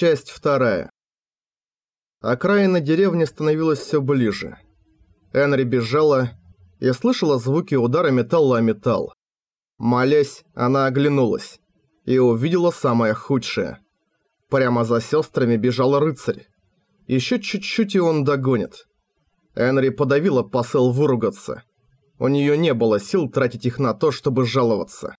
Часть вторая. Окраина деревни становилась все ближе. Энри бежала и слышала звуки удара металла о металл. Молясь, она оглянулась и увидела самое худшее. Прямо за сестрами бежал рыцарь. Еще чуть-чуть и он догонит. Энри подавила посыл выругаться. У нее не было сил тратить их на то, чтобы жаловаться.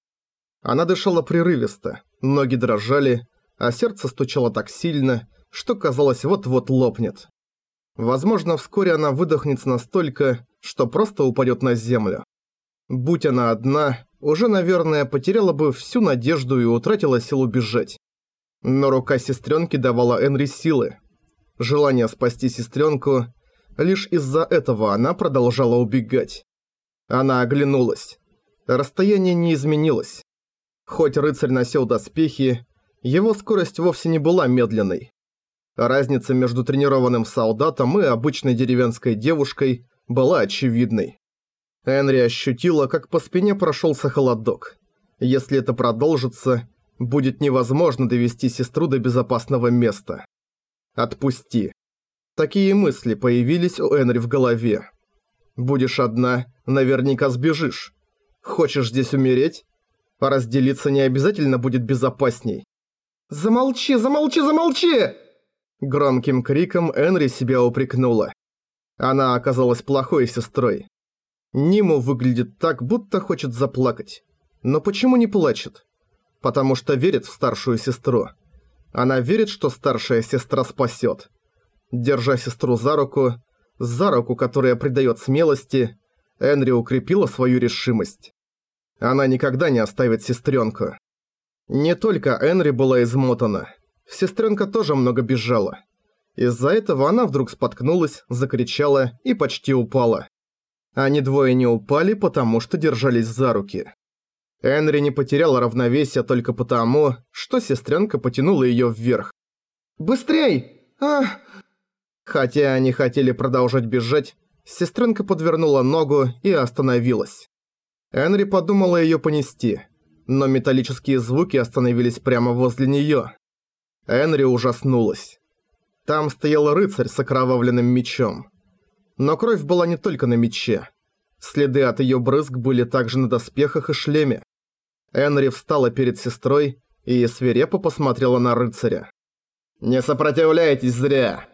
Она дышала прерывисто, ноги дрожали, а сердце стучало так сильно, что казалось вот-вот лопнет. Возможно, вскоре она выдохнется настолько, что просто упадет на землю. Будь она одна, уже, наверное, потеряла бы всю надежду и утратила силу бежать. Но рука сестренки давала Энри силы. Желание спасти сестренку, лишь из-за этого она продолжала убегать. Она оглянулась. Расстояние не изменилось. Хоть рыцарь носил доспехи, его скорость вовсе не была медленной. Разница между тренированным солдатом и обычной деревенской девушкой была очевидной. Энри ощутила, как по спине прошелся холодок. Если это продолжится, будет невозможно довести сестру до безопасного места. Отпусти. Такие мысли появились у Энри в голове. Будешь одна, наверняка сбежишь. Хочешь здесь умереть? Разделиться не обязательно будет безопасней. «Замолчи, замолчи, замолчи!» Громким криком Энри себя упрекнула. Она оказалась плохой сестрой. Ниму выглядит так, будто хочет заплакать. Но почему не плачет? Потому что верит в старшую сестру. Она верит, что старшая сестра спасет. Держа сестру за руку, за руку, которая придает смелости, Энри укрепила свою решимость. Она никогда не оставит сестренку. Не только Энри была измотана. Сестренка тоже много бежала. Из-за этого она вдруг споткнулась, закричала и почти упала. Они двое не упали, потому что держались за руки. Энри не потеряла равновесие только потому, что сестренка потянула её вверх. «Быстрей! Ах!» Хотя они хотели продолжать бежать, сестренка подвернула ногу и остановилась. Энри подумала её понести – но металлические звуки остановились прямо возле неё. Энри ужаснулась. Там стоял рыцарь с окровавленным мечом. Но кровь была не только на мече. Следы от её брызг были также на доспехах и шлеме. Энри встала перед сестрой и свирепо посмотрела на рыцаря. «Не сопротивляйтесь зря!»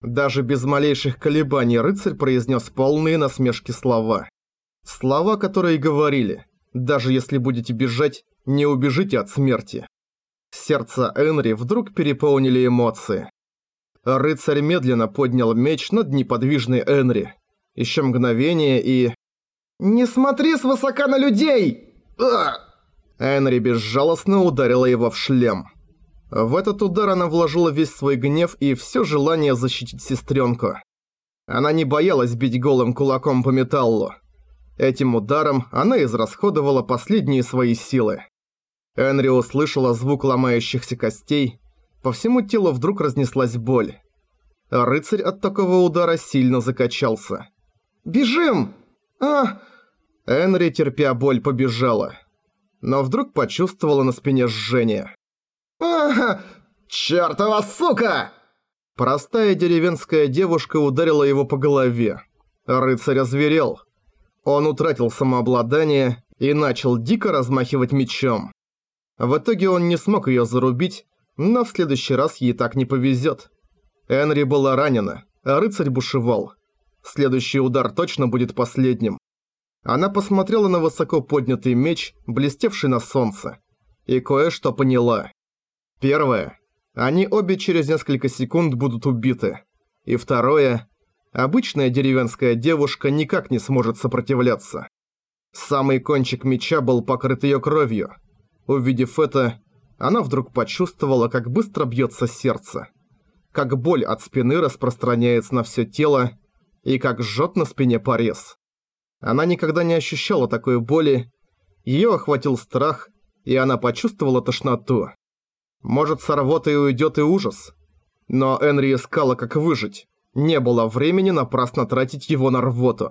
Даже без малейших колебаний рыцарь произнес полные насмешки слова. Слова, которые говорили даже если будете бежать, не убежите от смерти. Сердце Энри вдруг переполнили эмоции. Рыцарь медленно поднял меч над неподвижной Энри. Еще мгновение и... «Не смотри свысока на людей!» а! Энри безжалостно ударила его в шлем. В этот удар она вложила весь свой гнев и все желание защитить сестренку. Она не боялась бить голым кулаком по металлу. Этим ударом она израсходовала последние свои силы. Энри услышала звук ломающихся костей, по всему телу вдруг разнеслась боль. А рыцарь от такого удара сильно закачался. «Бежим! А!» Энри, терпя боль, побежала. Но вдруг почувствовала на спине жжение. «А! Чёртова сука!» Простая деревенская девушка ударила его по голове. Рыцарь озверел. Он утратил самообладание и начал дико размахивать мечом. В итоге он не смог её зарубить, но в следующий раз ей так не повезёт. Энри была ранена, а рыцарь бушевал. Следующий удар точно будет последним. Она посмотрела на высоко поднятый меч, блестевший на солнце, и кое-что поняла. Первое. Они обе через несколько секунд будут убиты. И второе. Обычная деревенская девушка никак не сможет сопротивляться. Самый кончик меча был покрыт ее кровью. Увидев это, она вдруг почувствовала, как быстро бьется сердце. Как боль от спины распространяется на все тело, и как жжет на спине порез. Она никогда не ощущала такой боли, ее охватил страх, и она почувствовала тошноту. Может, с рвотой уйдет и ужас. Но Энри искала, как выжить. Не было времени напрасно тратить его на рвоту.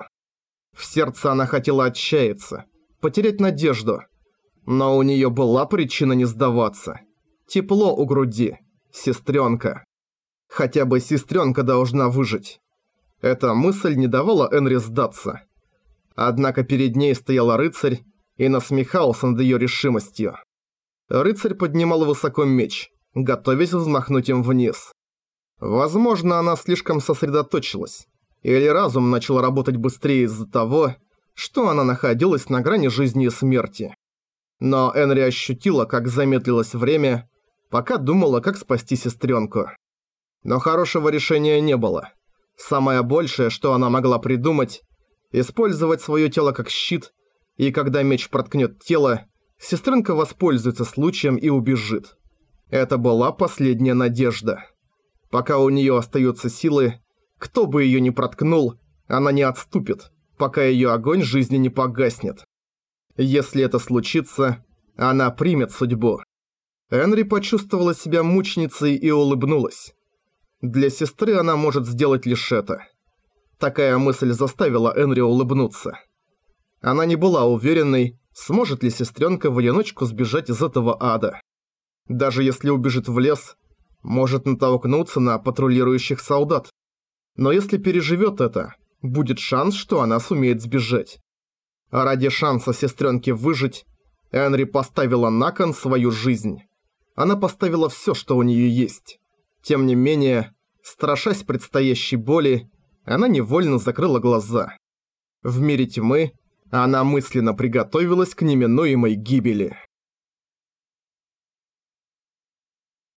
В сердце она хотела отчаяться, потерять надежду. Но у нее была причина не сдаваться. Тепло у груди. Сестренка. Хотя бы сестренка должна выжить. Эта мысль не давала Энри сдаться. Однако перед ней стоял рыцарь и насмехался над ее решимостью. Рыцарь поднимал высоко меч, готовясь взмахнуть им вниз. Возможно, она слишком сосредоточилась, или разум начал работать быстрее из-за того, что она находилась на грани жизни и смерти. Но Энри ощутила, как замедлилось время, пока думала, как спасти сестренку. Но хорошего решения не было. Самое большее, что она могла придумать, использовать свое тело как щит, и когда меч проткнет тело, сестренка воспользуется случаем и убежит. Это была последняя надежда. Пока у нее остаются силы, кто бы ее ни проткнул, она не отступит, пока ее огонь жизни не погаснет. Если это случится, она примет судьбу. Энри почувствовала себя мученицей и улыбнулась. Для сестры она может сделать лишь это. Такая мысль заставила Энри улыбнуться. Она не была уверенной, сможет ли сестренка в одиночку сбежать из этого ада. Даже если убежит в лес, может натолкнуться на патрулирующих солдат. Но если переживет это, будет шанс, что она сумеет сбежать. А ради шанса сестренке выжить, Энри поставила на кон свою жизнь. Она поставила все, что у нее есть. Тем не менее, страшась предстоящей боли, она невольно закрыла глаза. В мире тьмы она мысленно приготовилась к неминуемой гибели.